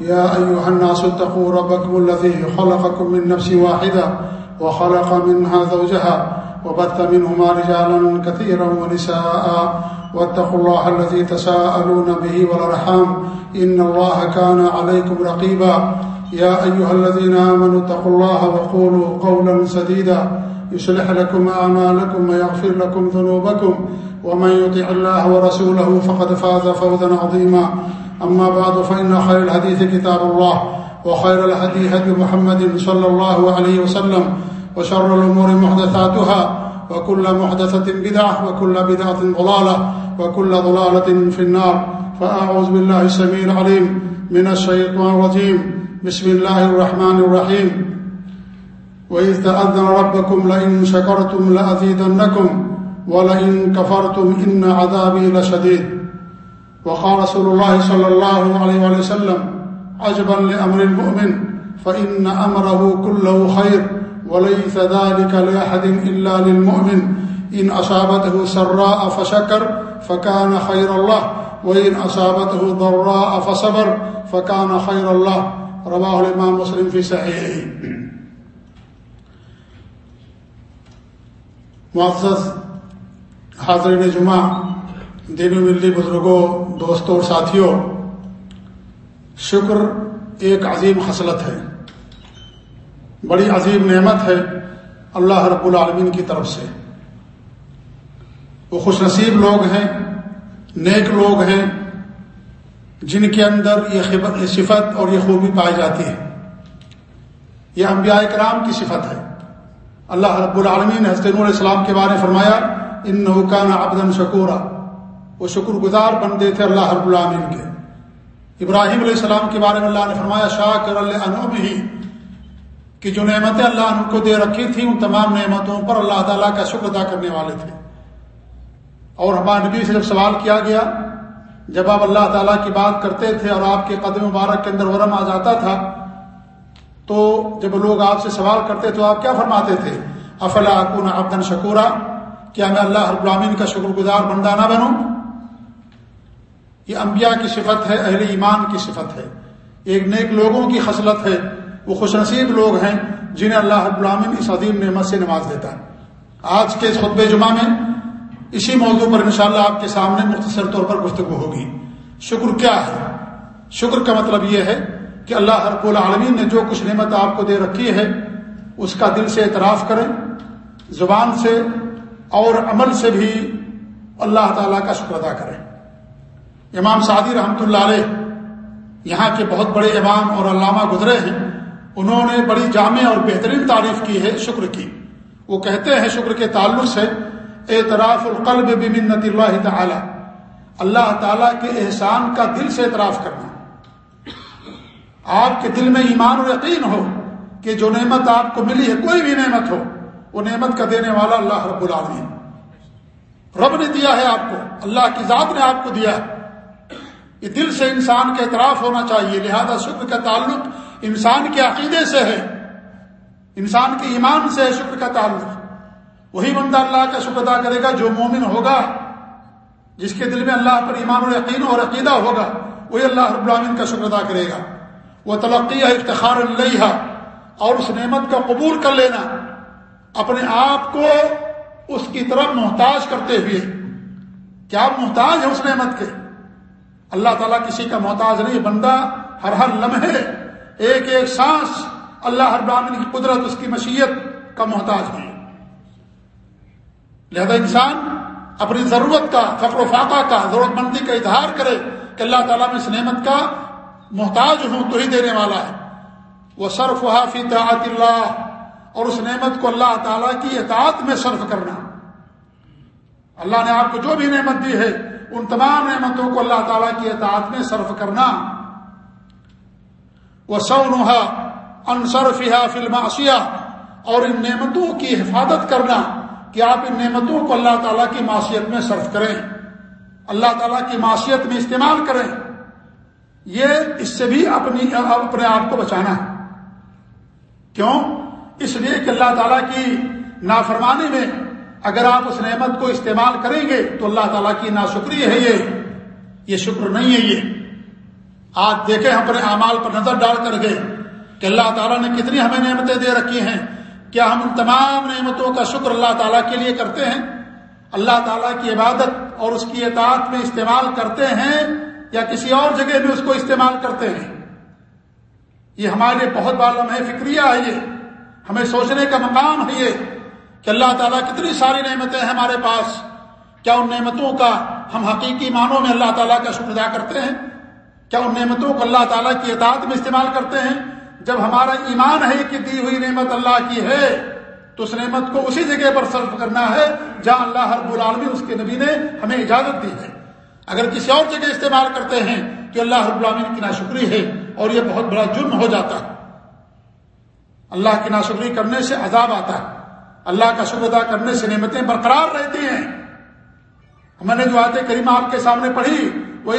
يا أيها الناس اتقوا ربكم الذي خلقكم من نفس واحدة وخلق منها زوجها وبث منهما رجالا كثيرا ونساء واتقوا الله الذي تساءلون به والرحام إن الله كان عليكم رقيبا يا أيها الذين آمنوا اتقوا الله وقولوا قولا سديدا يصلح لكم أعمالكم ويغفر لكم ذنوبكم ومن يطع الله ورسوله فقد فاز فوزا عظيما. أما بعد، فإن خير الحديث كتاب الله وخير الهدي هدي محمد صلى الله عليه وسلم وشر الأمور محدثاتها وكل محدثة بدعة وكل بدعة ضلالة وكل ضلالة في النار. فأعوذ بالله السميع العليم من الشيطان الرجيم. بسم الله الرحمن الرحيم. وإذ تأذن ربكم لئن شكرتم لأزيدنكم ولئن كفرتم إن عذابي لشديد وقال رسول الله صلى الله عليه وسلم عجبا لأمر المؤمن فإن أمره كله خير وليس ذلك لأحد إلا للمؤمن إن أصابته سراء فشكر فكان خير الله وإن أصابته ضراء فصبر فكان خير الله رواه الإمام مسلم في صحيحه. معزز حاضرین جمعہ، دینی ملی بزرگوں، دوستوں اور ساتھیوں، شکر ایک عظیم خصلت ہے۔ بڑی عظیم نعمت ہے اللہ رب العالمین کی طرف سے۔ وہ خوش نصیب لوگ ہیں، نیک لوگ ہیں، جن کے اندر یہ صفت اور یہ خوبی پائی جاتی ہے۔ یہ انبیاء کرام کی صفت ہے۔ اللہ رب العالمین نے حضرت علیہ السلام کے بارے میں فرمایا ان نحکان ابدن شکورا۔ وہ شکر گزار بنتے تھے اللہ رب العالمین کے۔ ابراہیم علیہ السلام کے بارے میں اللہ نے فرمایا شاہ کر اللہ ہی کہ جو نعمتیں اللہ ان کو دے رکھی تھی ان تمام نعمتوں پر اللہ تعالیٰ کا شکر ادا کرنے والے تھے۔ اور ہمارے نبی سے جب سوال کیا گیا، جب آپ اللہ تعالیٰ کی بات کرتے تھے اور آپ کے قدم مبارک کے اندر ورم آ جاتا تھا تو جب لوگ آپ سے سوال کرتے تو آپ کیا فرماتے تھے؟ افلا اکون ابدن شکورا؟ کیا میں اللہ رب العالمین کا شکر گزار بندہ نہ بنوں؟ یہ انبیاء کی صفت ہے، اہل ایمان کی صفت ہے۔ ایک نیک لوگوں کی خصلت ہے۔ وہ خوش نصیب لوگ ہیں جنہیں اللہ رب العالمین اس عظیم نعمت سے نواز دیتا ہے۔ آج کے اس خطب جمعہ میں اسی موضوع پر انشاءاللہ آپ کے سامنے مختصر طور پر گفتگو ہوگی۔ شکر کیا ہے؟ شکر کا مطلب یہ ہے کہ اللہ رب العالمین نے جو کچھ نعمت آپ کو دے رکھی ہے، اس کا دل سے اعتراف کریں، زبان سے اور عمل سے بھی اللہ تعالیٰ کا شکر ادا کریں۔ امام سعدی رحمۃ اللہ علیہ یہاں کے بہت بڑے امام اور علامہ گزرے ہیں، انہوں نے بڑی جامع اور بہترین تعریف کی ہے، شکر کی۔ وہ کہتے ہیں شکر کے تعلق سے، اعتراف القلب بمنت اللہ تعالی۔ اللہ تعالیٰ کے احسان کا دل سے اعتراف کرنا۔ آپ کے دل میں ایمان و یقین ہو کہ جو نعمت آپ کو ملی ہے، کوئی بھی نعمت ہو، وہ نعمت کا دینے والا اللہ رب العالمین رب نے دیا ہے آپ کو، اللہ کی ذات نے آپ کو دیا ہے۔ یہ دل سے انسان کا اعتراف ہونا چاہیے، لہذا شکر کا تعلق انسان کے عقیدے سے ہے۔ انسان کے ایمان سے ہے شکر کا تعلق۔ وہی بندہ اللہ کا شکر ادا کرے گا جو مومن ہوگا، جس کے دل میں اللہ پر ایمان و یقین اور عقیدہ ہوگا، وہی اللہ رب العالمین کا شکر ادا کرے گا۔ وہ تلقی افتخار اللہ اور اس نعمت کا قبول کر لینا۔ اپنے آپ کو اس کی طرف محتاج کرتے ہوئے۔ کیا محتاج ہے اس نعمت کے؟ اللہ تعالیٰ کسی کا محتاج نہیں، بندہ ہر ہر لمحے، ایک ایک سانس اللہ ہر براہن کی قدرت، اس کی مشیت کا محتاج ہے۔ لہذا انسان اپنی ضرورت کا، فقر و فاقہ کا، ضرورت مندی کا اظہار کرے کہ اللہ تعالیٰ میں اس نعمت کا محتاج ہوں تو ہی دینے والا ہے۔ وہ صرف حافی طاعت اللہ اور اس نعمت کو اللہ تعالیٰ کی اطاعت میں صرف کرنا۔ اللہ نے آپ کو جو بھی نعمت دی ہے، ان تمام نعمتوں کو اللہ تعالیٰ کی اطاعت میں صرف کرنا۔ وہ سو نوحا انصر فیا اور ان نعمتوں کی حفاظت کرنا کہ آپ ان نعمتوں کو اللہ تعالیٰ کی معاشیت میں صرف کریں۔ اللہ تعالیٰ کی معاشیت میں استعمال کریں۔ یہ اس سے بھی اپنی اپنے آپ کو بچانا ہے۔ کیوں؟ اس لیے کہ اللہ تعالیٰ کی نافرمانی میں اگر آپ اس نعمت کو استعمال کریں گے تو اللہ تعالیٰ کی ناشکری ہے یہ۔ یہ شکر نہیں ہے یہ۔ آج دیکھیں اپنے اعمال پر نظر ڈال کر گئے کہ اللہ تعالیٰ نے کتنی ہمیں نعمتیں دے رکھی ہیں۔ کیا ہم ان تمام نعمتوں کا شکر اللہ تعالیٰ کے لیے کرتے ہیں؟ اللہ تعالیٰ کی عبادت اور اس کی اطاعت میں استعمال کرتے ہیں یا کسی اور جگہ میں اس کو استعمال کرتے ہیں۔ یہ ہمارے بہت بار لمحے فکریہ ہے یہ۔ ہمیں سوچنے کا مقام ہے یہ کہ اللہ تعالیٰ کتنی ساری نعمتیں ہیں ہمارے پاس۔ کیا ان نعمتوں کا ہم حقیقی معنوں میں اللہ تعالیٰ کا شکر ادا کرتے ہیں؟ کیا ان نعمتوں کو اللہ تعالیٰ کی اطاعت میں استعمال کرتے ہیں؟ جب ہمارا ایمان ہے کہ دی ہوئی نعمت اللہ کی ہے، تو اس نعمت کو اسی جگہ پر صرف کرنا ہے جہاں اللہ ہر العالمین اس کے نبی نے ہمیں اجازت دی ہے۔ اگر کسی اور جگہ استعمال کرتے ہیں تو اللہ ہر العالمین کی ناشکری ہے اور یہ بہت بڑا جرم ہو جاتا ہے۔ اللہ کی ناشکری کرنے سے عذاب آتا ہے۔ اللہ کا شکر ادا کرنے سے نعمتیں برقرار رہتی ہیں۔ میں نے جو آتے کریم آپ کے سامنے پڑھی وہ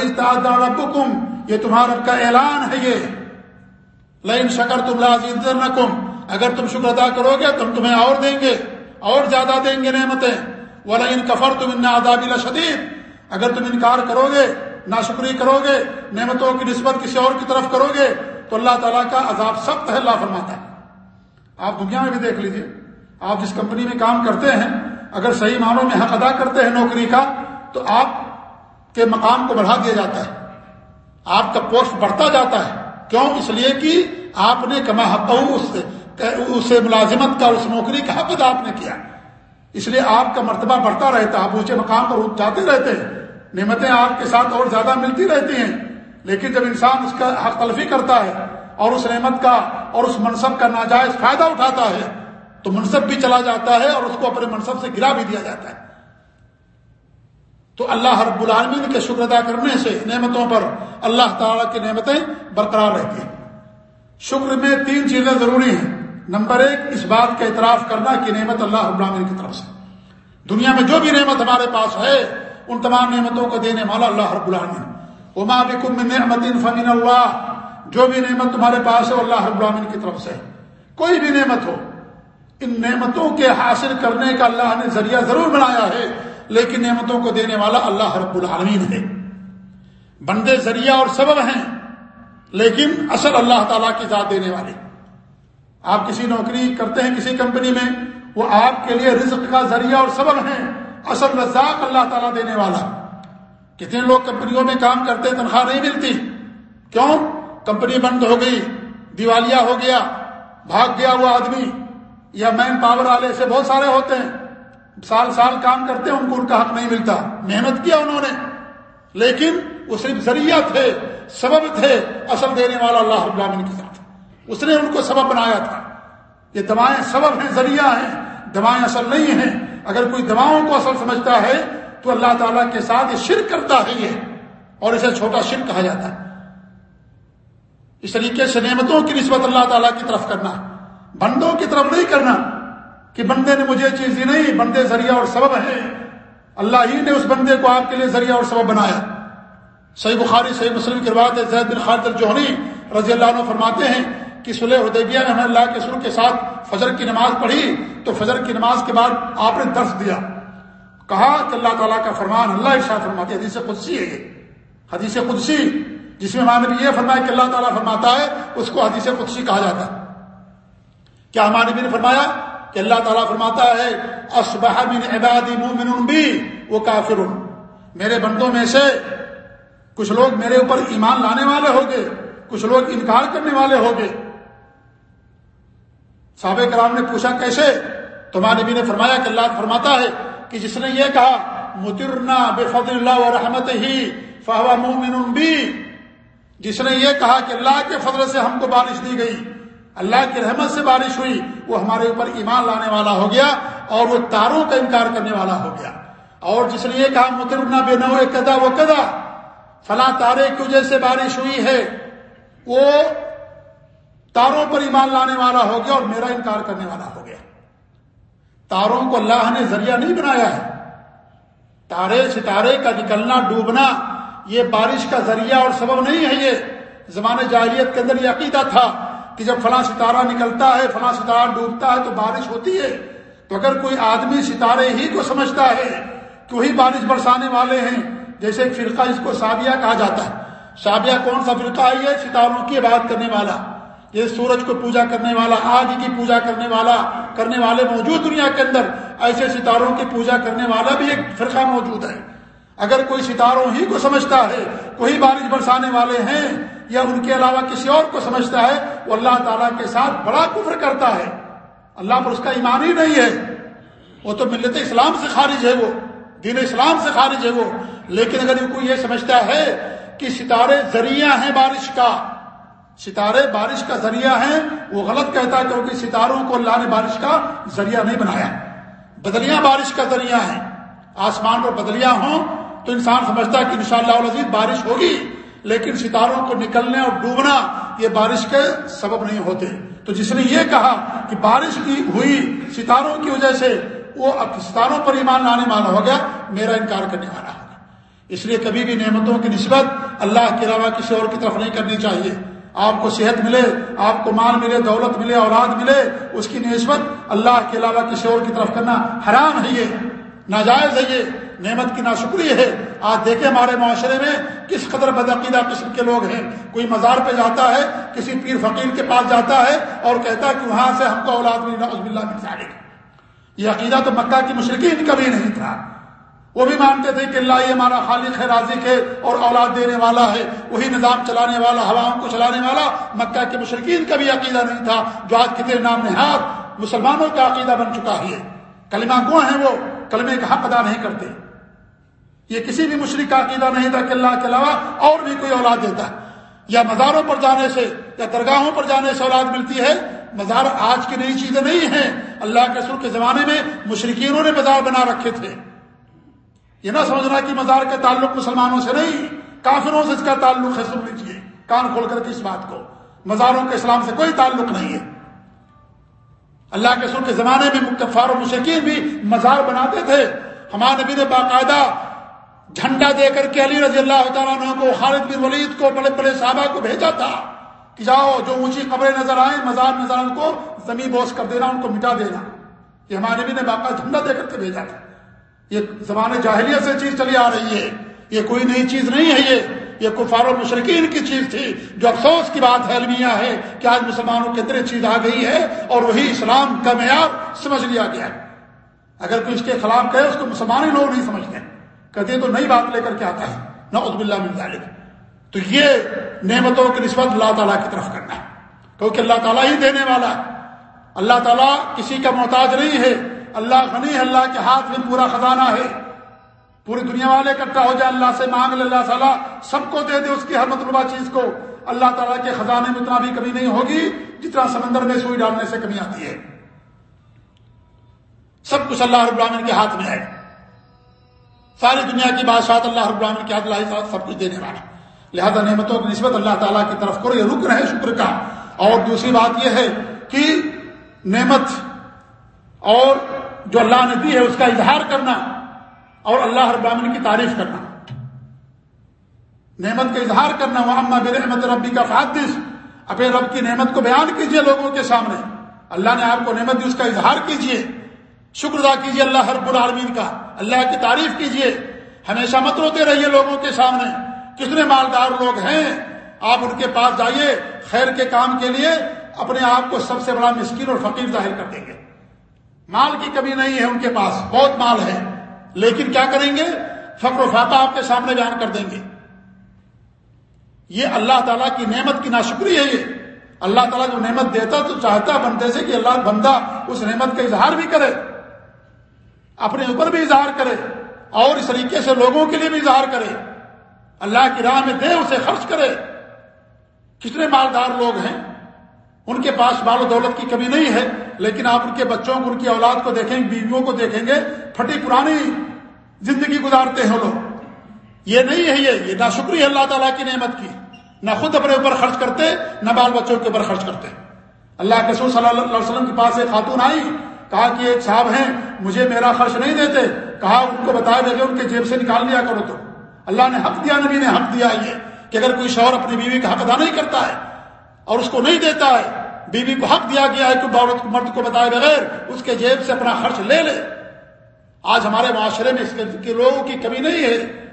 رب یہ تمہارا رب کا اعلان ہے یہ۔ لین شکر تم لازم اگر تم شکر ادا کرو گے تم تمہیں اور دیں گے، اور زیادہ دیں گے نعمتیں۔ وہ لین کفر تم ان آدابی شدید اگر تم انکار کرو گے نہ شکری کرو گے، نعمتوں کی نسبت کسی اور کی طرف کرو گے، تو اللہ تعالیٰ کا عذاب سخت ہے، اللہ فرماتا ہے۔ آپ دنیا میں بھی دیکھ لیجیے آپ جس کمپنی میں کام کرتے ہیں، اگر صحیح معنوں میں حق ادا کرتے ہیں نوکری کا، تو آپ کے مقام کو بڑھا دیا جاتا ہے۔ آپ کا پوسٹ بڑھتا جاتا ہے۔ کیوں؟ اس لیے کہ آپ نے کما حق اسے ملازمت کا، اس نوکری کا حق ادا آپ نے کیا۔ اس لیے آپ کا مرتبہ بڑھتا رہتا ہے، آپ اونچے مقام پر جاتے رہتے ہیں۔ نعمتیں آپ کے ساتھ اور زیادہ ملتی رہتی ہیں، لیکن جب انسان اس کا حق تلفی کرتا ہے اور اس نعمت کا اور اس منصب کا ناجائز فائدہ اٹھاتا ہے، تو منصب بھی چلا جاتا ہے اور اس کو اپنے منصب سے گرا بھی دیا جاتا ہے۔ تو اللہ رب العالمین کے شکر ادا کرنے سے نعمتوں پر اللہ تعالی کی نعمتیں برقرار رہتی ہیں۔ شکر میں تین چیزیں ضروری ہیں۔ نمبر ایک، اس بات کا اعتراف کرنا کہ نعمت اللہ رب العالمین کی طرف سے۔ دنیا میں جو بھی نعمت ہمارے پاس ہے ان تمام نعمتوں کو دینے والا اللہ رب العالمین اما بکم من نعمت فمن اللہ جو بھی نعمت تمہارے پاس ہے اللہ رب العالمین کی طرف سے کوئی بھی نعمت ہو، ان نعمتوں کے حاصل کرنے کا اللہ نے ذریعہ ضرور بنایا ہے، لیکن نعمتوں کو دینے والا اللہ رب العالمین ہے۔ بندے ذریعہ اور سبب ہیں، لیکن اصل اللہ تعالیٰ کی ذات دینے والے۔ آپ کسی نوکری کرتے ہیں کسی کمپنی میں، وہ آپ کے لیے رزق کا ذریعہ اور سبب ہیں۔ اصل رزاق اللہ تعالیٰ دینے والا۔ کتنے لوگ کمپنیوں میں کام کرتے، تنخواہ نہیں ملتی۔ کیوں؟ کمپنی بند ہو گئی، دیوالیہ ہو گیا، بھاگ گیا وہ آدمی۔ یا مین پاور والے سے بہت سارے ہوتے ہیں۔ سال سال کام کرتے ہیں ان کو ان کا حق نہیں ملتا۔ محنت کیا انہوں نے۔ لیکن وہ صرف ذریعہ تھے، سبب تھے اصل دینے والا اللہ العالمین کے ساتھ۔ اس نے ان کو سبب بنایا تھا۔ یہ دوائیں سبب ہیں، ذریعہ ہیں، دوائیں اصل نہیں ہیں۔ اگر کوئی دواؤں کو اصل سمجھتا ہے، تو اللہ تعالیٰ کے ساتھ یہ شرک کرتا ہی ہے، اور اسے چھوٹا شرک کہا جاتا ہے۔ اس طریقے سے نعمتوں کی نسبت اللہ تعالیٰ کی طرف کرنا، بندوں کی طرف نہیں کرنا کہ بندے نے مجھے چیز دی نہیں، بندے ذریعہ اور سبب ہیں۔ اللہ ہی نے اس بندے کو آپ کے لیے ذریعہ اور سبب بنایا۔ صحیح بخاری، صحیح مسلم کی روایت ہے، زید بن خالد الجوہنی رضی اللہ عنہ فرماتے ہیں کہ صلح حدیبیہ میں ہم نے اللہ کے سر کے ساتھ فجر کی نماز پڑھی، تو فجر کی نماز کے بعد آپ نے درس دیا۔ کہا کہ اللہ تعالیٰ کا فرمان اللہ ارشاد فرماتے حدیث قدسی ہے یہ۔ حدیث قدسی، جس میں ہمارے نے یہ فرمایا کہ اللہ تعالیٰ فرماتا ہے، اس کو حدیث قدسی کہا جاتا ہے۔ کیا ہمارے بھی نے فرمایا کہ اللہ تعالیٰ فرماتا ہے، اصبح من عبادی مومن بھی وہ کافر میرے بندوں میں سے کچھ لوگ میرے اوپر ایمان لانے والے ہو گئے، کچھ لوگ انکار کرنے والے ہو گئے۔ صحابہ کرام نے پوچھا کیسے؟ تمہارے بھی نے فرمایا کہ اللہ فرماتا ہے کہ جس نے یہ کہا مترنا بے فضل اللہ و رحمت ہی فہوا مومن بھی جس نے یہ کہا کہ اللہ کے فضل سے ہم کو بارش دی گئی، اللہ کی رحمت سے بارش ہوئی، وہ ہمارے اوپر ایمان لانے والا ہو گیا اور وہ تاروں کا انکار کرنے والا ہو گیا۔ اور جس نے یہ کہا مترنا بے نو کدا وہ کدا فلاں تارے کی وجہ سے بارش ہوئی ہے، وہ تاروں پر ایمان لانے والا ہو گیا اور میرا انکار کرنے والا ہو گیا۔ تاروں کو اللہ نے ذریعہ نہیں بنایا ہے۔ تارے ستارے کا نکلنا، ڈوبنا، یہ بارش کا ذریعہ اور سبب نہیں ہے یہ۔ زمانے جاہلیت کے اندر یہ عقیدہ تھا کہ جب فلاں ستارہ نکلتا ہے، فلاں ستارہ ڈوبتا ہے تو بارش ہوتی ہے۔ تو اگر کوئی آدمی ستارے ہی کو سمجھتا ہے کہ وہی بارش برسانے والے ہیں۔ جیسے ایک فرقہ اس کو سابیہ کہا جاتا ہے۔ سابیہ کون سا فرقہ ہے؟ یہ ستاروں کی بات کرنے والا۔ یہ سورج کو پوجا کرنے والا آگ کی پوجا کرنے والا، کرنے والے موجود دنیا کے اندر، ایسے ستاروں کی پوجا کرنے والا بھی ایک فرقہ موجود ہے۔ اگر کوئی ستاروں ہی کو سمجھتا ہے، کوئی بارش برسانے والے ہیں، یا ان کے علاوہ کسی اور کو سمجھتا ہے، وہ اللہ تعالیٰ کے ساتھ بڑا کفر کرتا ہے۔ اللہ پر اس کا ایمان ہی نہیں ہے۔ وہ تو ملت اسلام سے خارج ہے وہ، دین اسلام سے خارج ہے وہ۔ لیکن اگر کوئی یہ سمجھتا ہے کہ ستارے ذریعہ ہیں بارش کا ستارے بارش کا ذریعہ ہیں۔ وہ غلط کہتا ہے کیونکہ ستاروں کو اللہ نے بارش کا ذریعہ نہیں بنایا۔ بدلیاں بارش کا ذریعہ ہیں۔ آسمان پر بدلیاں ہوں تو انسان سمجھتا ہے کہ انشاءاللہ شاء اللہ بارش ہوگی، لیکن ستاروں کو نکلنے اور ڈوبنا یہ بارش کے سبب نہیں ہوتے۔ تو جس نے یہ کہا کہ بارش کی ہوئی ستاروں کی وجہ سے وہ اب ستاروں پر ایمان لانے والا ہو گیا، میرا انکار کرنے والا۔ ہوگا اس لیے کبھی بھی نعمتوں کی نسبت اللہ کے علاوہ کسی اور کی طرف نہیں کرنی چاہیے۔ آپ کو صحت ملے، آپ کو مال ملے، دولت ملے، اولاد ملے، اس کی نسبت اللہ کے علاوہ کسی اور کی طرف کرنا حرام ہے یہ، ناجائز ہے یہ، نعمت کی ناشکری ہے۔ آج دیکھیں ہمارے معاشرے میں کس قدر بدعقیدہ قسم کے لوگ ہیں۔ کوئی مزار پہ جاتا ہے، کسی پیر فقیر کے پاس جاتا ہے اور کہتا ہے کہ وہاں سے ہم کو اولاد ملی، نعوذ باللہ یہ عقیدہ تو مکہ کی مشرقین کبھی نہیں تھا۔ وہ بھی مانتے تھے کہ اللہ یہ ہمارا خالق ہے، رازق ہے اور اولاد دینے والا ہے۔ وہی نظام چلانے والا ہواؤں کو چلانے والا۔ مکہ کے مشرقین کا بھی عقیدہ نہیں تھا۔ جو آج کتنے نام نہاد مسلمانوں کا عقیدہ بن چکا ہے۔ کلمہ کو ہیں وہ، کلمے کا حق ادا نہیں کرتے۔ یہ کسی بھی مشرق کا عقیدہ نہیں تھا کہ اللہ کے علاوہ اور بھی کوئی اولاد دیتا۔ ہے یا مزاروں پر جانے سے، یا درگاہوں پر جانے سے اولاد ملتی ہے۔ مزار آج کی نئی چیزیں نہیں ہیں۔ اللہ کے سر کے زمانے میں مشرقینوں نے مزار بنا رکھے تھے۔ یہ نہ سمجھنا کہ مزار کا تعلق مسلمانوں سے نہیں، کافروں سے اس کا تعلق ہے سن لیجیے کان کھول کر کے اس بات کو۔ مزاروں کے اسلام سے کوئی تعلق نہیں ہے۔ اللہ کے سر کے زمانے میں مکفار و مشکین بھی مزار بناتے تھے۔ ہمارے نبی نے باقاعدہ جھنڈا دے کر کے علی رضی اللہ تعالیٰ عنہ کو، خالد بن ولید کو، بڑے بڑے صحابہ کو بھیجا تھا کہ جاؤ، جو اونچی قبریں نظر آئیں، مزار نظر ان کو زمین بوس کر دینا، ان کو مٹا دینا۔ یہ ہمارے نبی نے باقاعدہ جھنڈا دے کر کے بھیجا تھا۔ یہ زمانے جاہلیت سے چیز چلی آ رہی ہے۔ یہ کوئی نئی چیز نہیں ہے یہ۔ یہ کفار و مشرقین کی چیز تھی۔ جو افسوس کی بات ہے، المیہ ہے کہ آج مسلمانوں کے اندر چیز آ گئی ہے اور وہی اسلام کا معیار سمجھ لیا گیا اگر کوئی اس کے خلاف کہے، اس کو مسلمان ہی لوگ نہیں سمجھتے۔ کہتے ہیں تو نئی بات لے کر کے آتا ہے۔ نہ عزب اللہ مل تو یہ نعمتوں کی نسبت اللہ تعالیٰ کی طرف کرنا ہے۔ کیونکہ اللہ تعالیٰ ہی دینے والا ہے۔ اللہ تعالیٰ کسی کا محتاج نہیں ہے۔ اللہ غنی ہے، اللہ کے ہاتھ میں پورا خزانہ ہے۔ پوری دنیا والے اکٹھا ہو جائے اللہ سے مانگ لے، اللہ تعالیٰ سب کو دے دے اس کی ہر مطلوبہ چیز کو۔ اللہ تعالیٰ کے خزانے میں اتنا بھی کمی نہیں ہوگی جتنا سمندر میں سوئی ڈالنے سے کمی آتی ہے۔ سب کچھ اللہ رب العالمین کے ہاتھ میں ہے۔ ساری دنیا کی بادشاہ اللہ رب العالمین کے ہاتھ، اللہ سب کچھ دینے والا۔ لہذا نعمتوں کی نسبت اللہ تعالیٰ کی طرف کرو، یہ رکن ہے شکر کا۔ اور دوسری بات یہ ہے کہ نعمت اور جو اللہ نے دی ہے اس کا اظہار کرنا اور اللہ رب العالمین کی تعریف کرنا۔ نعمت کا اظہار کرنا وہ اما بے رحمت ربی کا فادث اپنے رب کی نعمت کو بیان کیجیے لوگوں کے سامنے۔ اللہ نے آپ کو نعمت دی، اس کا اظہار کیجیے۔ شکر ادا کیجیے اللہ رب العالمین کا، اللہ کی تعریف کیجیے۔ ہمیشہ مت روتے رہیے لوگوں کے سامنے۔ کتنے مالدار لوگ ہیں، آپ ان کے پاس جائیے، خیر کے کام کے لیے اپنے آپ کو سب سے بڑا مسکین اور فقیر ظاہر کر دیں گے۔ مال کی کمی نہیں ہے ان کے پاس، بہت مال ہے۔ لیکن کیا کریں گے؟ فقر و فاتح آپ کے سامنے بیان کر دیں گے۔ یہ اللہ تعالیٰ کی نعمت کی ناشکری ہے یہ۔ اللہ تعالیٰ جو نعمت دیتا تو چاہتا بندے سے کہ اللہ بندہ اس نعمت کا اظہار بھی کرے، اپنے اوپر بھی اظہار کرے، اور اس طریقے سے لوگوں کے لیے بھی اظہار کرے۔ اللہ کی راہ میں دے، اسے خرچ کرے۔ کتنے مالدار لوگ ہیں؟ ان کے پاس مال و دولت کی کمی نہیں ہے۔ لیکن آپ ان کے بچوں کو، ان کی اولاد کو دیکھیں، بیویوں کو دیکھیں گے، پھٹی پرانی زندگی گزارتے ہیں لوگ۔ یہ نہیں ہے، یہ یہ نہ شکریہ اللہ تعالیٰ کی نعمت کی، نہ خود اپنے اوپر خرچ کرتے، نہ بال بچوں کے اوپر خرچ کرتے۔ اللہ کے سور صلی اللہ علیہ وسلم کے پاس ایک خاتون آئی، کہا کہ ایک صاحب ہیں، مجھے میرا خرچ نہیں دیتے، کہا ان کو بتایا دے ان کے جیب سے نکال لیا کرو تو۔ اللہ نے حق دیا، نبی نے حق دیا یہ کہ اگر کوئی شوہر اپنی بیوی کا حق ادا نہیں کرتا ہے اور اس کو نہیں دیتا ہے بیوی کو حق دیا گیا ہے کہ عورت مرد کو بتائے بغیر اس کے جیب سے اپنا خرچ لے لے۔ آج ہمارے معاشرے میں اس کے لوگوں کی کمی نہیں ہے۔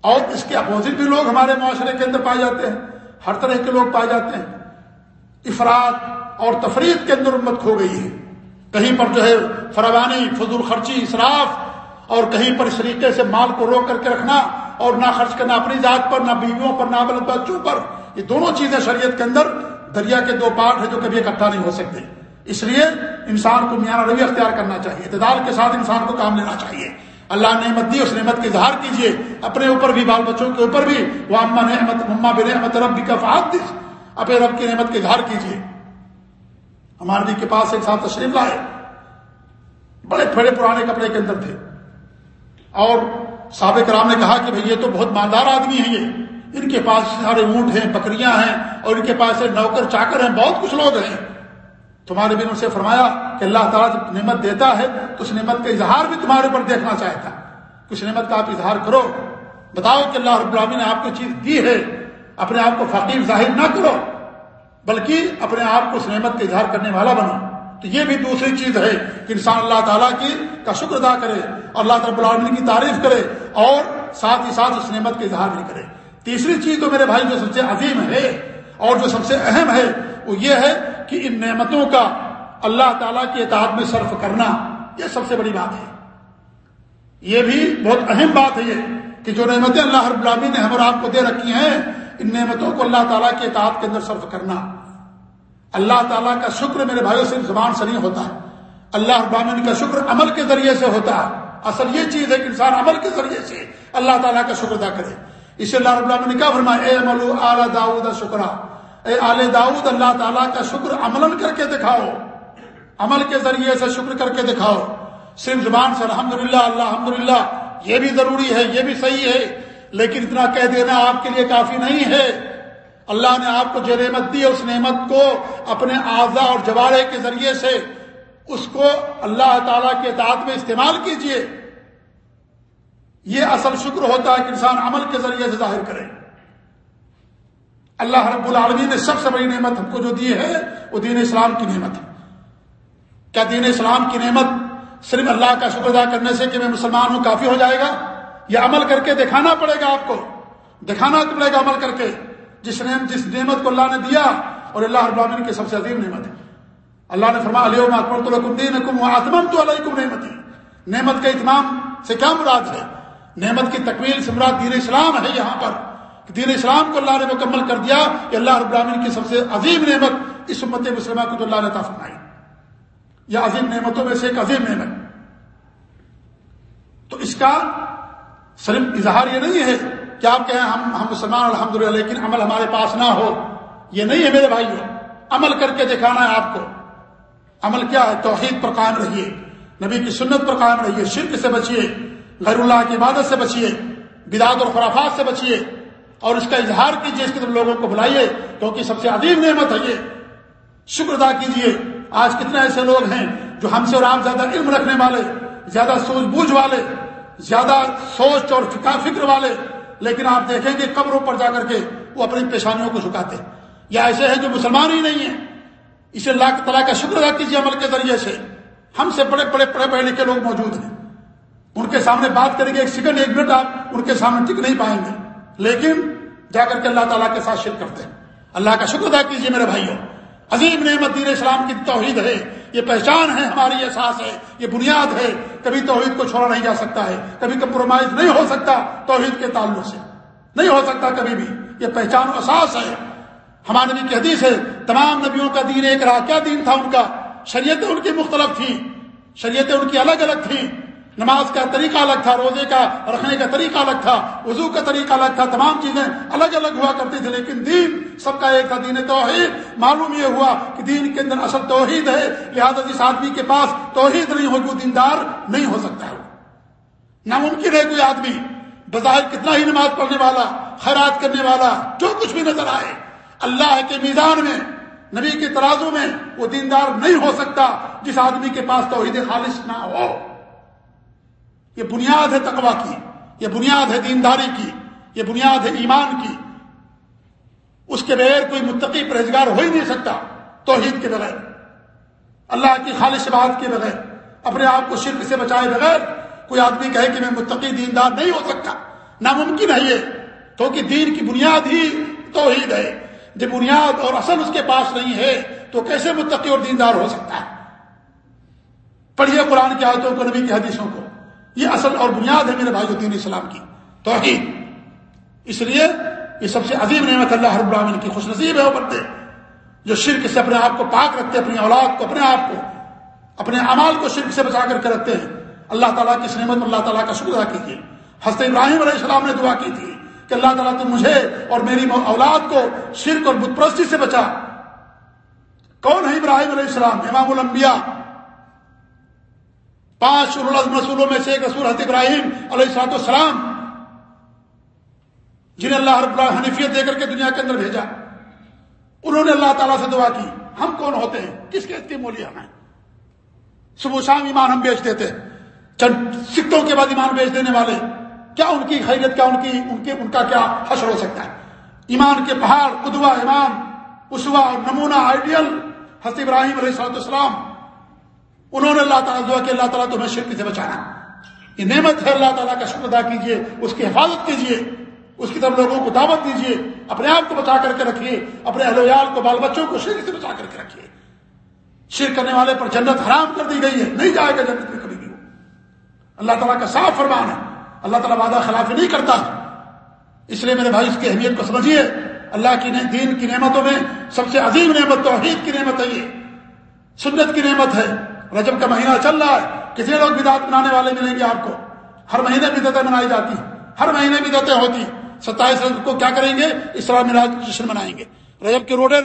اور اس کے اپوزٹ بھی لوگ ہمارے معاشرے کے اندر پائے جاتے ہیں۔ ہر طرح کے لوگ پائے جاتے ہیں۔ افراد اور تفریح کے اندر امت کھو گئی ہے۔ کہیں پر جو ہے فراوانی، فضول خرچی، اسراف اور کہیں پر اس طریقے سے مال کو روک کر کے رکھنا اور نہ خرچ کرنا اپنی ذات پر، نہ بیویوں پر، نہ بچوں پر۔ یہ دونوں چیزیں شریعت کے اندر دریا کے دو پارٹ ہیں جو کبھی اکٹھا نہیں ہو سکتے۔ اس لیے انسان کو میاں روی اختیار کرنا چاہیے۔ اعتدال کے ساتھ انسان کو کام لینا چاہیے۔ اللہ نعمت دی، اس نعمت کے اظہار کیجیے۔ اپنے اوپر بھی، بال بچوں کے اوپر بھی۔ وہ اما نعمت، مما بے نعمت رب بھی کفات اپنے رب کی نعمت کے اظہار کیجیے۔ ہمارے کے پاس ایک ساتھ تشریف لائے۔ بڑے بڑے پرانے کپڑے کے اندر تھے۔ اور سابق رام نے کہا کہ بھئی یہ تو بہت مالدار آدمی ہیں یہ۔ ان کے پاس سارے اونٹ ہیں، بکریاں ہیں اور ان کے پاس نوکر، چاکر ہیں، بہت کچھ لوگ ہیں۔ تمہارے بھی ان سے فرمایا کہ اللہ تعالیٰ جب نعمت دیتا ہے تو اس نعمت کا اظہار بھی تمہارے اوپر دیکھنا چاہتا کچھ نعمت کا آپ اظہار کرو۔ بتاؤ کہ اللہ رب العالمین نے آپ کو چیز دی ہے۔ اپنے آپ کو فقیر ظاہر نہ کرو، بلکہ اپنے آپ کو اس نعمت کا اظہار کرنے والا بنو۔ تو یہ بھی دوسری چیز ہے کہ انسان اللہ تعالیٰ کی کا شکر ادا کرے اور اللہ رب العالمین کی تعریف کرے اور ساتھ ہی ساتھ اس نعمت کا اظہار بھی کرے۔ تیسری چیز تو میرے بھائی جو سب سے عظیم ہے اور جو سب سے اہم ہے وہ یہ ہے کہ ان نعمتوں کا اللہ تعالیٰ کی اطاعت میں صرف کرنا یہ سب سے بڑی بات ہے۔ یہ بھی بہت اہم بات ہے یہ کہ جو نعمتیں اللہ رب العالمین نے ہم اور آپ کو دے رکھی ہیں، ان نعمتوں کو اللہ تعالیٰ کی اطاعت کے اندر صرف کرنا۔ اللہ تعالیٰ کا شکر میرے بھائیوں صرف زبان سے نہیں ہوتا۔ اللہ ابامن کا شکر عمل کے ذریعے سے ہوتا۔ ہے اصل یہ چیز ہے کہ انسان عمل کے ذریعے سے اللہ تعالیٰ کا شکر ادا کرے۔ اسے اللہ رب نے کیا فرمایا، اے ملو اعلی داؤد شکرا اے آل داؤد، اللہ تعالیٰ کا شکر عمل کر کے دکھاؤ۔ عمل کے ذریعے سے شکر کر کے دکھاؤ۔ صرف زبان سے الحمد للہ اللہ الحمد للہ یہ بھی ضروری ہے، یہ بھی صحیح ہے۔ لیکن اتنا کہہ دینا آپ کے لیے کافی نہیں ہے۔ اللہ نے آپ کو جو نعمت دی اس نعمت کو اپنے اعضا اور جوارے کے ذریعے سے اس کو اللہ تعالی کے اطاعت میں استعمال کیجیے۔ یہ اصل شکر ہوتا ہے کہ انسان عمل کے ذریعے سے ظاہر کرے۔ اللہ رب العالمین نے سب سے بڑی نعمت ہم کو جو دی ہے، وہ دین اسلام کی نعمت ہے۔ کیا دین اسلام کی نعمت صرف اللہ کا شکر ادا کرنے سے کہ میں مسلمان ہوں کافی ہو جائے گا؟ یا عمل کر کے دکھانا پڑے گا آپ کو؟ دکھانا پڑے گا عمل کر کے۔ جس نے جس نعمت کو اللہ نے دیا، اور اللہ رب العالمین کی سب سے عظیم نعمت ہے۔ اللہ نے فرما علیہ اکبر تو دین حکم تو علیکم نعمت نعمت کے اتمام سے کیا مراد ہے؟ نعمت کی تکمیل سے مراد دین اسلام ہے یہاں پر دین اسلام کو اللہ نے مکمل کر دیا کہ اللہ رب العالمین کی سب سے عظیم نعمت اس امت مسلمہ کو تو اللہ نے فرمائی۔ یہ عظیم نعمتوں میں سے ایک عظیم نعمت۔ تو اس کا صرف اظہار یہ نہیں ہے کہ آپ کہیں ہم ہم مسلمان الحمد للہ لیکن عمل ہمارے پاس نہ ہو۔ یہ نہیں ہے میرے بھائیوں، عمل کر کے دکھانا ہے آپ کو۔ عمل کیا ہے؟ توحید پر قائم رہیے، نبی کی سنت پر قائم رہیے، شرک سے بچیے۔ غیر اللہ کی عبادت سے بچیے بدعت اور خرافات سے بچیے، اور اس کا اظہار کیجیے، اس کے تم لوگوں کو بلائیے، کیونکہ سب سے عظیم نعمت ہے یہ۔ شکر ادا کیجیے۔ آج کتنے ایسے لوگ ہیں جو ہم سے اور آپ زیادہ علم رکھنے والے، زیادہ سوچ بوجھ والے، زیادہ سوچ اور فکر فکر والے، لیکن آپ دیکھیں گے قبروں پر جا کر کے وہ اپنی پیشانیوں کو جھکاتے۔ یا ایسے ہیں جو مسلمان ہی نہیں ہیں۔ اسے اللہ تعالیٰ کا شکر ادا کیجیے عمل کے ذریعے سے۔ ہم سے بڑے بڑے پڑھے پڑھے لکھے لوگ موجود ہیں۔ ان کے سامنے بات کریں گے، ایک سیکنڈ ایک منٹ آپ ان کے سامنے ٹک نہیں پائیں گے۔ لیکن جا کر کے اللہ تعالیٰ کے ساتھ شرک کرتے ہیں۔ اللہ کا شکر ادا کیجیے میرے بھائیوں۔ عظیم نعمت دین اسلام کی توحید ہے۔ یہ پہچان ہے، ہماری احساس ہے۔ یہ بنیاد ہے۔ کبھی توحید کو چھوڑا نہیں جا سکتا ہے۔ کبھی کمپرومائز نہیں ہو سکتا توحید کے تعلق سے۔ نہیں ہو سکتا کبھی بھی۔ یہ پہچان و احساس ہے۔ ہمارے نبی کی حدیث ہے، تمام نبیوں کا دین ایک رہا۔ کیا دین تھا ان کا؟ شریعتیں ان کی مختلف تھیں۔ شریعتیں ان کی الگ الگ تھیں۔ نماز کا طریقہ الگ تھا، روزے کا رکھنے کا طریقہ الگ تھا، وضو کا طریقہ الگ تھا، تمام چیزیں الگ الگ ہوا کرتی تھی لیکن دین سب کا ایک تھا، دین توحید۔ معلوم یہ ہوا کہ دین کے اندر اصل توحید ہے، لہٰذا جس آدمی کے پاس توحید نہیں ہوگی، وہ دیندار نہیں ہو سکتا ہے۔ ناممکن ہے کوئی آدمی بظاہر کتنا ہی نماز پڑھنے والا، خیرات کرنے والا، جو کچھ بھی نظر آئے، اللہ کے میدان میں، نبی کے ترازو میں وہ دیندار نہیں ہو سکتا جس آدمی کے پاس توحید خالص نہ ہو۔ یہ بنیاد ہے تقوا کی، یہ بنیاد ہے دینداری کی، یہ بنیاد ہے ایمان کی۔ اس کے بغیر کوئی متقی پرہزگار ہو ہی نہیں سکتا توحید کے بغیر، اللہ کی خالص بات کے بغیر، اپنے آپ کو شرک سے بچائے بغیر۔ کوئی آدمی کہے کہ میں متقی دیندار نہیں ہو سکتا، ناممکن ہے یہ، کیونکہ دین کی بنیاد ہی توحید ہے۔ جب بنیاد اور اصل اس کے پاس نہیں ہے، تو کیسے متقی اور دیندار ہو سکتا ہے؟ پڑھیے قرآن کی آیتوں کو، نبی کی حدیثوں کو۔ یہ اصل اور بنیاد ہے میرے بھائی دین اسلام کی۔ توحید۔ اس لیے یہ سب سے عظیم نعمت اللہ رب العالمین کی خوش نصیب ہے وہ بندے۔ جو شرک سے اپنے آپ کو پاک رکھتے اپنی اولاد کو، اپنے آپ کو، اپنے امال کو شرک سے بچا کر کے رکھتے ہیں۔ اللہ تعالیٰ کی اس نعمت میں اللہ تعالیٰ کا شکر ادا کیجیے۔ حضرت ابراہیم علیہ السلام نے دعا کی تھی کہ اللہ تعالیٰ تم مجھے اور میری اولاد کو شرک اور بت پرستی سے بچا۔ کون ہے ابراہیم علیہ السلام؟ امام الانبیاء۔ پانچ رسولوں میں سے ایک رسول حضرت ابراہیم علیہ السلاط السلام جنہیں اللہ رب حنیفیت دے کر کے دنیا کے اندر بھیجا۔ انہوں نے اللہ تعالیٰ سے دعا کی، ہم کون ہوتے ہیں؟ کس کے اتنی مولیاں ہیں؟ صبح شام ایمان ہم بیچ دیتے، چند سکتوں کے بعد ایمان بیچ دینے والے۔ کیا ان کی خیریت، کیا ان کی، ان کے، ان کا کیا حشر ہو سکتا ہے؟ ایمان کے پہاڑ قدوا امام اسوا نمونہ آئیڈیل حسب ابراہیم علیہ صلاحت السلام انہوں نے اللہ تعالیٰ دعا کہ اللہ تعالیٰ تمہیں شرک سے بچانا۔ یہ نعمت ہے، اللہ تعالیٰ کا شکر ادا کیجیے اس کی حفاظت کیجیے اس کی طرف لوگوں کو دعوت دیجیے اپنے آپ کو بچا کر کے رکھیے، اپنے اہل ویال کو، بال بچوں کو شرک سے بچا کر کے رکھیے۔ شیر کرنے والے پر جنت حرام کر دی گئی ہے، نہیں جائے گا جنت میں کبھی بھی۔ اللہ تعالیٰ کا صاف فرمان ہے۔ اللہ تعالیٰ وعدہ خلاف نہیں کرتا۔ اس لیے میرے بھائی، اس کی اہمیت کو سمجھیے۔ اللہ کی دین کی نعمتوں میں سب سے عظیم نعمت توحید کی نعمت ہے یہ۔ سنت کی نعمت ہے۔ رجب کا مہینہ چل رہا ہے کتنے لوگ بدعت بنانے والے ملیں گے آپ کو؟ ہر مہینے بدعتیں منائی جاتی ہر مہینے بدعتیں ہوتی ستائیس رجب کو کیا کریں گے؟ اسرا جشن منائیں گے۔ رجب کے روڈے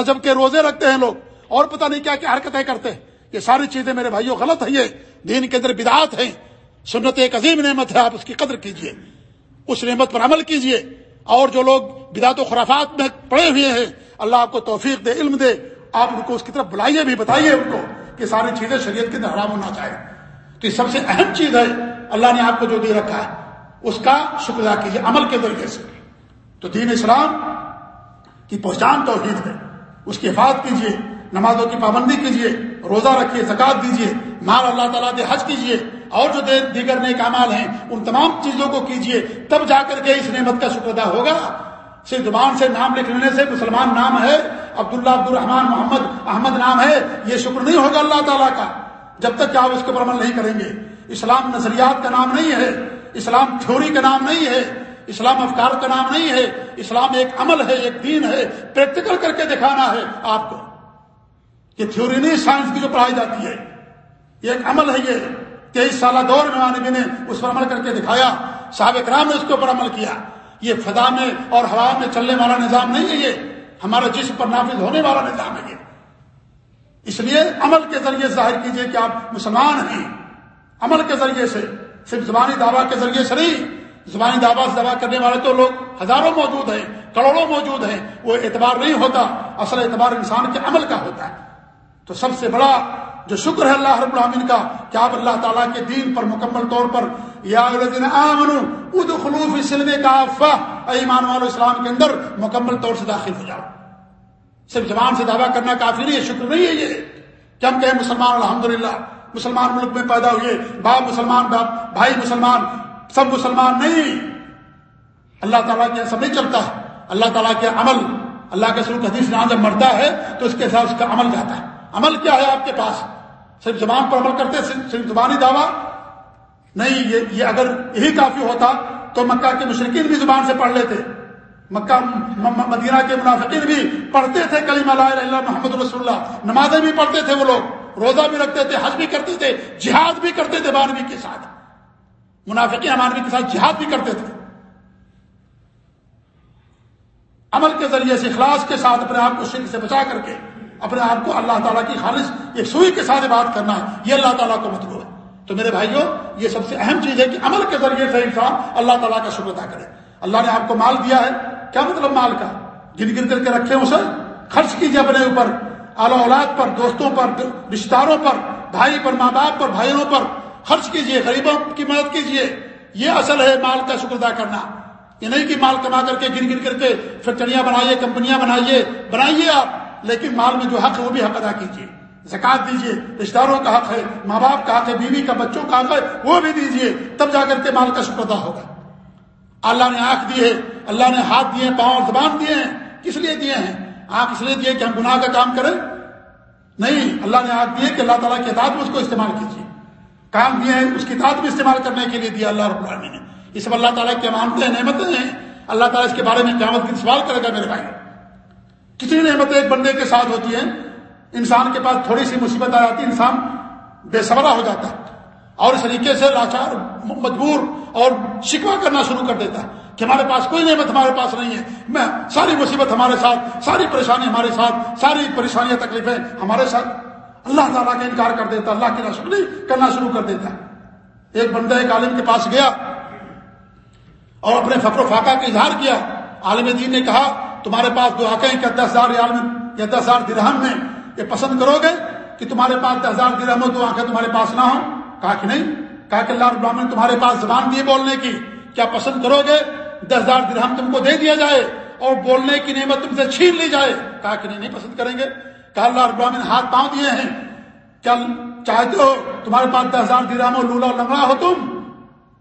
رجب کے روزے رکھتے ہیں لوگ، اور پتہ نہیں کیا کیا حرکتیں کرتے ہیں۔ یہ ساری چیزیں میرے بھائیوں غلط ہے یہ دین کے اندر بدعات ہیں۔ سنت ایک عظیم نعمت ہے، آپ اس کی قدر کیجیے۔ اس نعمت پر عمل کیجیے۔ اور جو لوگ بدعت و خرافات میں پڑے ہوئے ہیں، اللہ آپ کو توفیق دے، علم دے۔ آپ ان کو اس کی طرف بلائیے بھی، بتائیے ان کو۔ کہ ساری چیزیں شریعت کے اندر حرام ہونا چاہے تو یہ سب سے اہم چیز ہے، اللہ نے آپ کو جو دے رکھا ہے، اس کا شکر ادا کیجیے، عمل کے ذریعے سے۔ تو دین اسلام کی پہچان توحید ہے اس کی حفاظت کیجیے، نمازوں کی پابندی کیجیے، روزہ رکھیے زکات دیجیے، مال اللہ تعالیٰ دے حج کیجیے، اور جو دیگر نیک امال ہیں، ان تمام چیزوں کو کیجیے، تب جا کر کے اس نعمت کا شکر ادا ہوگا۔ صرف زبان سے نام لکھ لینے سے مسلمان نام ہے، عبداللہ عبد الرحمان محمد احمد نام ہے، یہ شکر نہیں ہوگا اللہ تعالیٰ کا۔ جب تک کہ آپ اس کے پر عمل نہیں کریں گے۔ اسلام نظریات کا نام نہیں ہے، اسلام تھیوری کا نام نہیں ہے، اسلام افکار کا نام نہیں ہے، اسلام ایک عمل ہے، ایک دین ہے۔ پریکٹیکل کر کے دکھانا ہے آپ کو۔ یہ تھیوری نہیں، سائنس کی جو پڑھائی جاتی ہے۔ یہ ایک عمل ہے یہ۔ تیئیس سالہ دور میں نے اس پر عمل کر کے دکھایا۔ صاحب اکرام نے اس کے اوپر عمل کیا۔ یہ فضا میں اور ہوا میں چلنے والا نظام نہیں ہے یہ۔ ہمارا جسم پر نافذ ہونے والا نظام ہے یہ۔ اس لیے عمل کے ذریعے ظاہر کیجیے کہ آپ مسلمان ہیں۔ عمل کے ذریعے سے، صرف زبانی دعویٰ کے ذریعے سے نہیں۔ زبانی دعویٰ سے دعویٰ کرنے والے تو لوگ ہزاروں موجود ہیں، کروڑوں موجود ہیں۔ وہ اعتبار نہیں ہوتا، اصل اعتبار انسان کے عمل کا ہوتا ہے۔ تو سب سے بڑا جو شکر ہے اللہ رب العامن کا کہ آپ اللہ تعالیٰ کے دین پر مکمل طور پر یا خلوف کا ایمان والو اسلام کے اندر مکمل طور سے داخل ہو جاؤ۔ صرف زبان سے دعویٰ کرنا کافی نہیں ہے، شکر نہیں ہے یہ۔ کہ ہم کہیں مسلمان، الحمدللہ، مسلمان ملک میں پیدا ہوئے، باپ مسلمان، باپ، بھائی مسلمان، سب مسلمان نہیں۔ اللہ تعالیٰ کے سب نہیں چلتا۔ ہے اللہ تعالیٰ کے عمل، اللہ کے سلوک حدیث جب مرتا ہے تو اس کے ساتھ اس کا عمل جاتا ہے۔ عمل کیا ہے آپ کے پاس؟ صرف زبان پر عمل کرتے، صرف زبانی دعویٰ؟ نہیں، یہ یہ اگر یہی کافی ہوتا تو مکہ کے مشرقین بھی زبان سے پڑھ لیتے۔ مکہ مدینہ کے منافقین بھی پڑھتے تھے کلیم اللہ محمد رسول اللہ۔ نمازیں بھی پڑھتے تھے وہ لوگ۔ روزہ بھی رکھتے تھے، حج بھی کرتے تھے، جہاد بھی کرتے تھے بانوی کے ساتھ۔ منافقین مانوی کے ساتھ جہاد بھی کرتے تھے۔ عمل کے ذریعے سے اخلاص کے ساتھ اپنے آپ کو شرک سے بچا کر کے اپنے آپ کو اللہ تعالیٰ کی خالص ایک سوئی کے ساتھ بات کرنا ہے، یہ اللہ تعالیٰ کو مطلوب ہے تو میرے بھائیوں، یہ سب سے اہم چیز ہے کہ عمل کے ذریعے سے انسان اللہ تعالیٰ کا شکر ادا کرے۔ اللہ نے آپ کو مال دیا ہے۔ کیا مطلب مال کا؟ گن گن کر کے رکھے اسے۔ خرچ کیجیے اپنے اوپر۔ اعلی اولاد پر، دوستوں پر رشتے داروں پر، بھائی پر، ماں باپ پر، بھائیوں پر خرچ کیجیے۔ غریبوں کی مدد کیجیے۔ یہ اصل ہے مال کا شکر ادا کرنا۔ یہ نہیں کہ مال کما کر کے گن گن کر کے فیکٹریاں بنائیے، کمپنیاں بنائیے۔ بنائیے آپ۔ لیکن مال میں جو حق ہے وہ بھی حق ادا کیجیے زکات دیجیے رشتے داروں کا حق ہے ماں باپ کا حق ہے، بیوی کا، بچوں کا حق ہے، وہ بھی دیجیے تب جا کر کے مال کا شکر ادا ہوگا۔ اللہ نے آنکھ دی ہے، اللہ نے ہاتھ دیے پاؤں زبان دیے ہیں۔ کس لیے دیے ہیں؟ آنکھ اس لیے دیے کہ ہم گناہ کا کام کریں۔ نہیں، اللہ نے آنکھ دیے کہ اللہ تعالیٰ کے اطاعت میں اس کو استعمال کیجیے کام دیے ہیں، اس کی اطاعت میں استعمال کرنے کے لیے دیا اللہ رب العالمین نے۔ یہ سب اللہ تعالیٰ کی امانتیں ہیں، نعمتیں ہیں۔ اللہ تعالیٰ اس کے بارے میں قیامت کی سوال کرے گا میرے بھائی۔ کتنی نعمتیں ایک بندے کے ساتھ ہوتی ہیں؟ انسان کے پاس تھوڑی سی مصیبت آ جاتی ہے، انسان بے صبرا ہو جاتا ہے اور اس طریقے سے لاچار، مجبور اور شکوا کرنا شروع کر دیتا ہے کہ ہمارے پاس کوئی نعمت ہمارے پاس نہیں ہے۔ میں، ساری مصیبت ہمارے ساتھ، ساری پریشانی ہمارے ساتھ، ساری پریشانیاں، تکلیفیں ہمارے ساتھ۔ اللہ تعالیٰ کا انکار کر دیتا اللہ کی ناشکری کرنا شروع کر دیتا ایک بندہ ایک عالم کے پاس گیا اور اپنے فکر و فاقہ کا اظہار کیا۔ عالم دین نے کہا تمہارے پاس دو آنکھیں کیا دس ہزار عالم یا دس ہزار درہم میں یہ پسند کرو گے کہ تمہارے پاس دس ہزار درہم ہو، دو آنکھیں تمہارے پاس نہ ہو کہا کہ نہیں، کہا کہ اللہ ابراہن تمہارے پاس زبان دیے بولنے کی۔ کیا پسند کرو گے دس ہزار درہم تم کو دے دیا جائے اور بولنے کی نعمت تم سے چھین لی جائے۔ کہا کہ نہیں نہیں پسند کریں گے۔ کہا اللہ ابراہین ہاتھ پاؤں دیے ہیں۔ کیا چاہتے ہو تمہارے پاس دس ہزار درہم ہو، لولا لنگڑا ہو تم؟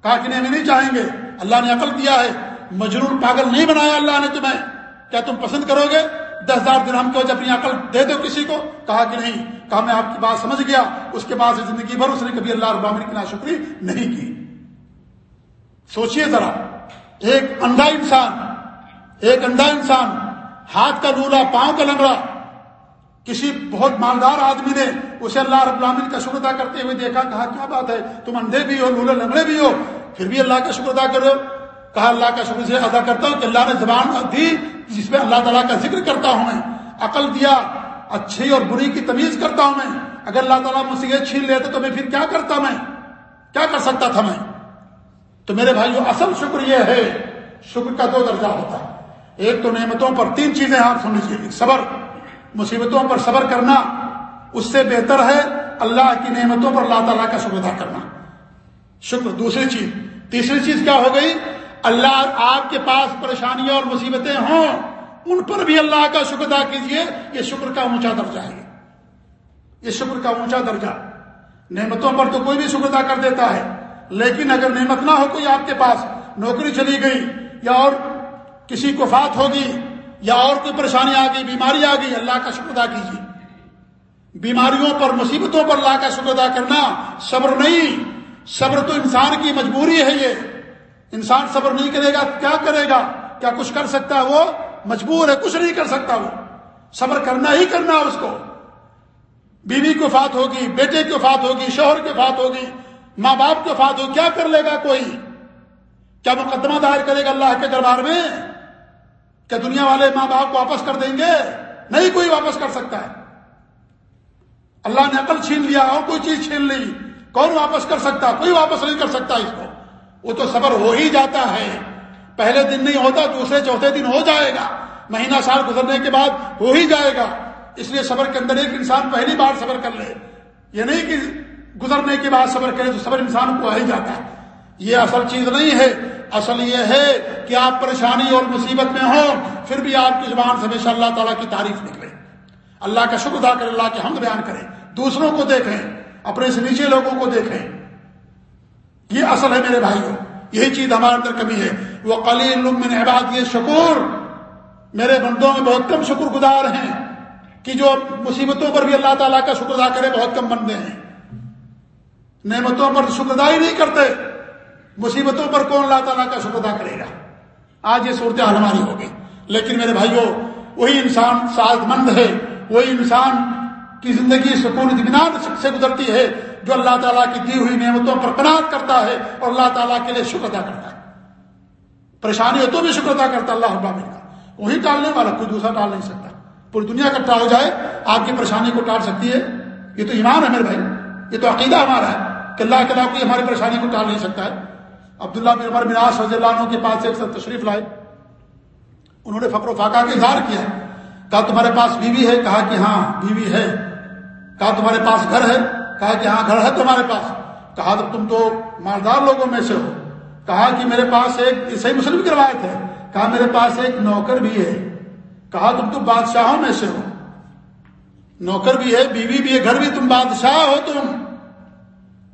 کہا کہ نہیں، ہمیں نہیں چاہیں گے۔ اللہ نے عقل دیا ہے۔ مجرور پاگل نہیں بنایا اللہ نے تمہیں۔ کیا تم پسند کرو گے؟ دس ہزار درہم کی وجہ اپنی عقل دے دو کسی کو۔ کہا کہ نہیں۔ کہا میں آپ کی بات سمجھ گیا۔ اس کے بعد زندگی بھر اس نے کبھی اللہ ابامن کی ناشکری نہیں کی۔ سوچئے ذرا۔ ایک انڈا انسان، ایک انڈا انسان، ہاتھ کا لولا، پاؤں کا لنگڑا۔ کسی بہت مالدار آدمی نے اسے اللہ رب العالمین کا شکر ادا کرتے ہوئے دیکھا، کہا، کیا بات ہے؟ تم اندھے بھی ہو لولے لنگڑے بھی ہو، پھر بھی اللہ کا شکر ادا کرو۔ کہا اللہ کا شکر سے ادا کرتا ہوں کہ اللہ نے زبان دی جس میں اللہ تعالیٰ کا ذکر کرتا ہوں میں، عقل دیا، اچھی اور بری کی تمیز کرتا ہوں میں۔ اگر اللہ تعالیٰ مجھ سے یہ چھین لیتے تو میں پھر کیا کرتا میں؟ کیا کر سکتا تھا میں؟ تو میرے بھائیو، اصل شکر یہ ہے، شکر کا دو درجہ ہوتا ہے۔ ایک تو نعمتوں پر تین چیزیں آپ سن لیجیے صبر۔ مصیبتوں پر صبر کرنا، اس سے بہتر ہے اللہ کی نعمتوں پر اللہ تعالیٰ کا شکر ادا کرنا۔ شکر، دوسری چیز۔ تیسری چیز کیا ہو گئی؟ اللہ آپ کے پاس پریشانیاں اور مصیبتیں ہوں، ان پر بھی اللہ کا شکر ادا کیجیے یہ شکر کا اونچا درجہ ہے۔ یہ شکر کا اونچا درجہ۔ نعمتوں پر تو کوئی بھی شکر ادا کر دیتا ہے، لیکن اگر نعمت نہ ہو کوئی آپ کے پاس، نوکری چلی گئی، یا اور کسی کو فات ہوگی، یا اور کوئی پریشانی آ گئی، بیماری آ گئی، اللہ کا شکر ادا کیجیے بیماریوں پر، مصیبتوں پر اللہ کا شکر ادا کرنا صبر نہیں، صبر تو انسان کی مجبوری ہے یہ۔ انسان صبر نہیں کرے گا، کیا کرے گا؟ کیا کچھ کر سکتا ہے وہ؟ مجبور ہے، کچھ نہیں کر سکتا وہ۔ صبر کرنا ہی کرنا اس کو۔ بیوی کو فات ہوگی، بیٹے کی فات ہوگی، شوہر کی فات ہوگی، ماں باپ کی فات ہوگی، کیا کر لے گا کوئی؟ کیا مقدمہ دائر کرے گا اللہ کے دربار میں؟ کیا دنیا والے ماں باپ کو واپس کر دیں گے؟ نہیں، کوئی واپس کر سکتا ہے۔ اللہ نے عقل چھین لیا اور کوئی چیز چھین لی، کون واپس کر سکتا؟ کوئی واپس نہیں کر سکتا اس کو۔ وہ تو صبر ہو ہی جاتا ہے۔ پہلے دن نہیں ہوتا، دوسرے چوتھے دن ہو جائے گا۔ مہینہ سال گزرنے کے بعد ہو ہی جائے گا۔ اس لیے صبر کے اندر ایک انسان پہلی بار صبر کر لے۔ یہ نہیں کہ گزرنے کے بعد صبر کرے تو صبر انسان کو آ ہی جاتا ہے۔ یہ اصل چیز نہیں ہے۔ اصل یہ ہے کہ آپ پریشانی اور مصیبت میں ہوں، پھر بھی آپ کی زبان سے ہمیشہ اللہ تعالیٰ کی تعریف نکلے۔ اللہ کا شکر ادا کرے، اللہ کے حمد بیان کریں دوسروں کو دیکھیں، اپنے سے نیچے لوگوں کو دیکھیں۔ یہ اصل ہے میرے بھائیوں، یہی چیز ہمارے اندر کمی ہے۔ وہ قلیل عباد یہ شکور میرے بندوں میں بہت کم شکر گزار ہیں کہ جو مصیبتوں پر بھی اللہ تعالیٰ کا شکر ادا کرے، بہت کم بندے ہیں۔ نعمتوں پر شکر ادا ہی نہیں کرتے، مصیبتوں پر کون اللہ تعالیٰ کا شکر ادا کرے گا؟ آج یہ صورتحال ہماری ہوگی لیکن میرے بھائیوں، وہی انسان سعد مند ہے، وہی انسان کی زندگی سکون اطمینان سے گزرتی ہے جو اللہ تعالیٰ کی دی ہوئی نعمتوں پر قناعت کرتا ہے اور اللہ تعالیٰ کے لیے شکر ادا کرتا ہے۔ پریشانی ہو تو بھی شکر ادا کرتا اللہ ابامن کا وہی ٹالنے والا، کوئی دوسرا ٹال نہیں سکتا۔ پوری دنیا اکٹھا ہو جائے، آپ کی پریشانی کو ٹال سکتی ہے۔ یہ تو ایمان ہے میرے بھائی، یہ تو عقیدہ ہمارا ہے کہ اللہ کے کوئی ہماری پریشانی کو ٹال نہیں سکتا ہے۔ عبداللہ بن عمر بناس رضی اللہ عنہ کے پاس ایک سب تشریف لائے۔ انہوں نے فقر و فاقہ کا اظہار کیا۔ کہا، تمہارے پاس بیوی ہے؟ کہا کہ ہاں بیوی ہے۔ کہا، تمہارے پاس گھر ہے؟ کہا کہ ہاں گھر ہے تمہارے پاس۔ کہا تو تم تو مالدار لوگوں میں سے ہو۔ کہا کہ میرے پاس ایک صحیح مسلم کی روایت ہے۔ کہا، میرے پاس ایک نوکر بھی ہے۔ کہا، تم تو بادشاہوں میں سے ہو۔ نوکر بھی ہے، بیوی بھی ہے، گھر بھی، تم بادشاہ ہو تم۔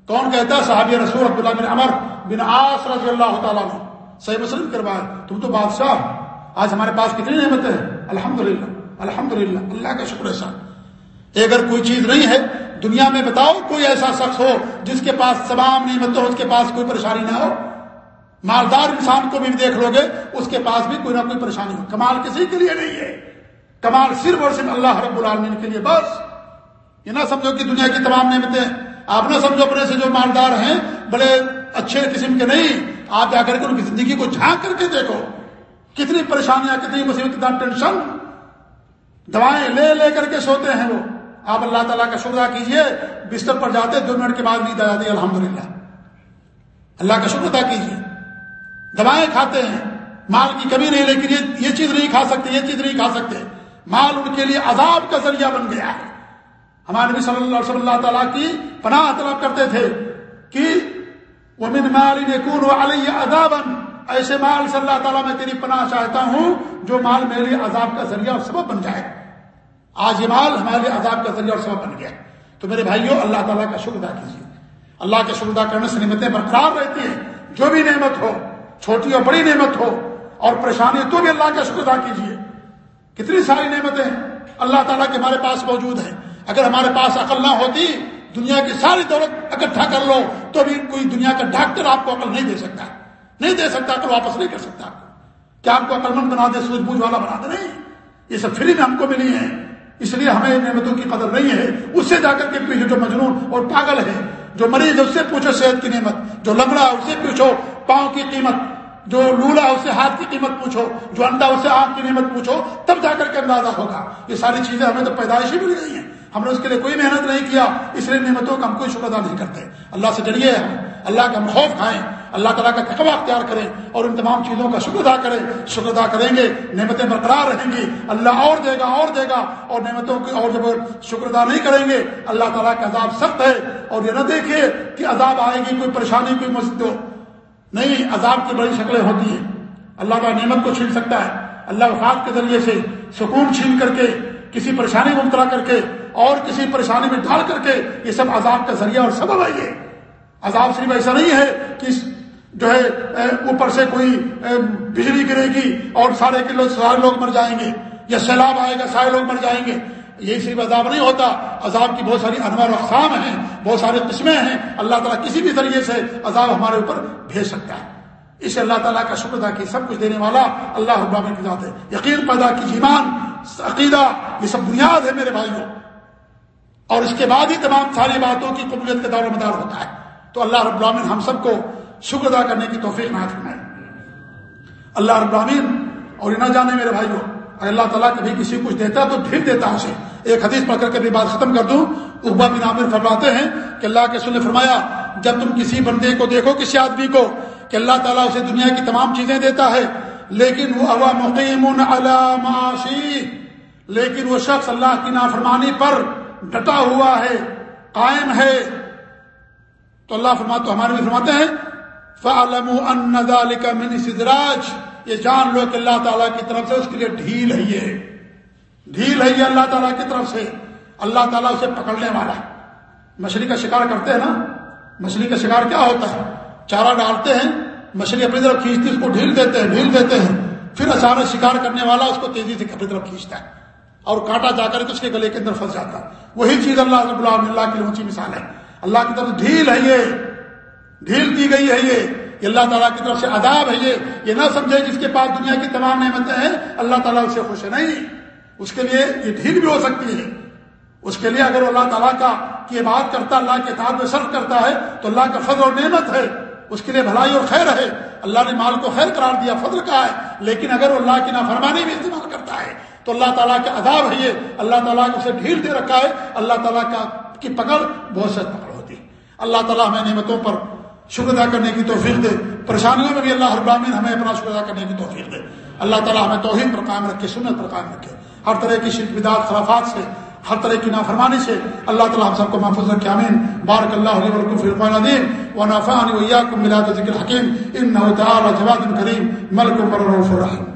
کون کہتا ہے؟ صحابی رسول عبداللہ بن عمر بن آس رضی اللہ تعالیٰ نے صحیح مسلم کی روایت تم تو بادشاہ آج ہمارے پاس کتنی نعمتیں ہیں۔ الحمد للہ الحمد للہ اللہ کا شکر ہے اگر کوئی چیز نہیں ہے دنیا میں بتاؤ کوئی ایسا شخص ہو جس کے پاس تمام نعمت ہو، اس کے پاس کوئی پریشانی نہ ہو۔ مالدار انسان کو بھی دیکھ لو گے، اس کے پاس بھی کوئی نہ کوئی پریشانی ہو۔ کمال کسی کے لیے نہیں ہے۔ کمال صرف اور صرف اللہ رب العالمین کے لیے بس۔ یہ نہ سمجھو کہ دنیا کی تمام نعمتیں، آپ نہ سمجھو اپنے سے جو مالدار ہیں، بڑے اچھے قسم کے نہیں۔ آپ جا کر کے ان کی زندگی کو جھانک کر کے دیکھو۔ کتنی پریشانیاں، کتنی مصیبت کتنا ٹینشن۔ دوائیں لے لے کر کے سوتے ہیں وہ۔ آپ اللہ تعالیٰ کا شکر ادا کیجیے بستر پر جاتے دو منٹ کے بعد نیند آ جاتی ہے الحمد اللہ کا شکر ادا کیجیے دوائیں کھاتے ہیں، مال کی کمی نہیں، لیکن یہ چیز نہیں کھا سکتے، یہ چیز نہیں کھا سکتے۔ مال ان کے لیے عذاب کا ذریعہ بن گیا ہے۔ ہمارے نبی صلی اللہ صلی اللہ تعالیٰ کی پناہ طلب کرتے تھے کہ وہ من مال کون علیہ عذابن ایسے مال صلی اللہ تعالیٰ میں تیری پناہ چاہتا ہوں جو مال میرے لیے عذاب کا ذریعہ اور سبب بن جائے۔ آج یہ مال ہمارے لیے عذاب کا ذریعہ اور سبب بن گیا تو میرے بھائیوں اللہ تعالیٰ کا شکر ادا کیجیے۔ اللہ کا شکر ادا کرنے سے نعمتیں برقرار رہتی ہیں۔ جو بھی نعمت ہو، چھوٹی اور بڑی نعمت ہو اور پریشانی تو بھی اللہ کا شکر ادا کیجیے۔ کتنی ساری نعمتیں اللہ تعالیٰ کے ہمارے پاس موجود ہیں۔ اگر ہمارے پاس عقل نہ ہوتی، دنیا کی ساری دولت اکٹھا کر لو، تو بھی کوئی دنیا کا ڈاکٹر آپ کو عقل نہیں دے سکتا۔ نہیں دے سکتا عقل واپس نہیں کر سکتا۔ کیا آپ کو عقل مند بنا دے سوچ بوجھ والا بنا دے؟ نہیں۔ یہ سب فری میں ہم کو ملی ہے اس لیے ہمیں نعمتوں کی قدر نہیں ہے۔ اس سے جا کر کے پیچھے جو مجنون اور پاگل ہے، جو مریض ہے، اس سے پوچھو صحت کی نعمت، جو لنگڑا اس سے پوچھو پاؤں کی قیمت، جو لولا اسے ہاتھ کی قیمت پوچھو، جو انڈا اسے آنکھ کی نعمت پوچھو، تب جا کر کے اندازہ ہوگا۔ یہ ساری چیزیں ہمیں تو پیدائشی مل گئی ہیں۔ ہم نے اس کے لیے کوئی محنت نہیں کیا، اس لیے نعمتوں کا ہم کوئی شکر ادا نہیں کرتے۔ اللہ سے ڈریے ہم، اللہ کا ہم خوف کھائیں۔ اللہ تعالیٰ کا تقوی اختیار کریں اور ان تمام چیزوں کا شکر ادا کریں۔ شکر ادا کریں گے، نعمتیں برقرار رہیں گی۔ اللہ اور دے گا، اور دے گا اور نعمتوں کی اور جب شکر ادا نہیں کریں گے، اللہ تعالیٰ کا عذاب سخت ہے۔ اور یہ نہ دیکھیے کہ عذاب آئے گی، کوئی پریشانی، کوئی مسجد نہیں، عذاب کی بڑی شکلیں ہوتی ہیں۔ اللہ کا نعمت کو چھین سکتا ہے۔ اللہ وفات کے ذریعے سے سکون چھین کر کے، کسی پریشانی مبتلا کر کے اور کسی پریشانی میں ڈال کر کے، یہ سب عذاب کا ذریعہ اور سبب ہے یہ۔ عذاب صرف ایسا نہیں ہے کہ جو ہے اوپر سے کوئی بجلی گرے گی اور سارے کے لوگ سارے لوگ مر جائیں گے یا سیلاب آئے گا سارے لوگ مر جائیں گے، یہ صرف عذاب نہیں ہوتا، عذاب کی بہت ساری انوار و اقسام ہیں، بہت سارے قسمیں ہیں، اللہ تعالیٰ کسی بھی ذریعے سے عذاب ہمارے اوپر بھیج سکتا ہے اسے اللہ تعالیٰ کا شکر ادا کی سب کچھ دینے والا اللہ ابامن کی ذات ہے، یقین پیدا کی ایمان، عقیدہ، یہ سب بنیاد ہے میرے بھائیوں، اور اس کے بعد ہی تمام ساری باتوں کی قبولیت کا دار و مدار ہوتا ہے، تو اللہ رب العالمین ہم سب کو شکر ادا کرنے کی توفیق نہ فرمائے اللہ رب العالمین، اور نہ جانے میرے بھائیوں، اگر اللہ تعالیٰ کبھی کسی کچھ دیتا تو پھر دیتا اسے۔ ایک حدیث پڑھ کر کے بھی بات ختم کر دوں۔ اقبا بن عامر فرماتے ہیں کہ اللہ کے سن نے فرمایا، جب تم کسی بندے کو دیکھو، کسی آدمی کو، کہ اللہ تعالیٰ اسے دنیا کی تمام چیزیں دیتا ہے، لیکن وہ ہوا مقیم معاشی۔ لیکن وہ شخص اللہ کی نافرمانی پر ڈٹا ہوا ہے، قائم ہے۔ تو اللہ فرماتے ہمارے بھی فرماتے ہیں فعلم ان ذلك من سدراج یہ جان لو کہ اللہ تعالیٰ کی طرف سے اس کے لیے ڈھیل ہے یہ۔ ڈھیل ہے یہ اللہ تعالیٰ کی طرف سے۔ اللہ تعالیٰ اسے پکڑنے والا مچھلی کا شکار کرتے ہیں نا؟ مچھلی کا شکار کیا ہوتا ہے؟ چارہ ڈالتے ہیں، مچھلی اپنی طرف کھینچتی اس کو ڈھیل دیتے ہیں، ڈھیل دیتے ہیں۔ پھر اچانک شکار کرنے والا اس کو تیزی سے اپنی طرف کھینچتا ہے۔ اور کاٹا جا کر کے اس کے گلے کے اندر پھنس جاتا ہے۔ وہی چیز اللہ رب اللہ کی اونچی مثال ہے۔ اللہ کی طرف ڈھیل ہے یہ۔ ڈھیل دی گئی ہے یہ اللہ تعالیٰ کی طرف سے عذاب ہے یہ یہ نہ سمجھے جس کے پاس دنیا کی تمام نعمتیں ہیں، اللہ تعالیٰ اسے خوش ہے۔ نہیں، اس کے لیے یہ ڈھیل بھی ہو سکتی ہے۔ اس کے لیے اگر اللہ تعالیٰ کا کی بات کرتا، اللہ کے تعداد میں صرف کرتا ہے، تو اللہ کا فضل اور نعمت ہے۔ اس کے لیے بھلائی اور خیر ہے۔ اللہ نے مال کو خیر قرار دیا، فضل کا ہے۔ لیکن اگر وہ اللہ کی نافرمانی بھی استعمال کرتا ہے، تو اللہ تعالیٰ کے عذاب ہے یہ۔ اللہ تعالیٰ کو اسے ڈھیل دے رکھا ہے۔ اللہ تعالیٰ کا کی پکڑ بہت سخت پکڑ ہوتی۔ ہے اللہ تعالیٰ ہمیں نعمتوں پر شکر ادا کرنے کی توفیق دے۔ پریشانیوں میں بھی اللہ ابراہین ہمیں اپنا شکر ادا کرنے کی توفیق دے۔ اللہ تعالیٰ ہمیں توحید پر قائم رکھے، سنت پر قائم رکھے۔ ہر طرح کی شرک بدات خلافات سے، ہر طرح کی نافرمانی سے اللہ تعالیٰ ہم سب کو محفوظ رکھے امین بارک اللہ علیہ ولکم فی و نافعانی ویاکم ملا ذکر حکیم۔ ان تعالی جواد کریم، ملک الرحیم۔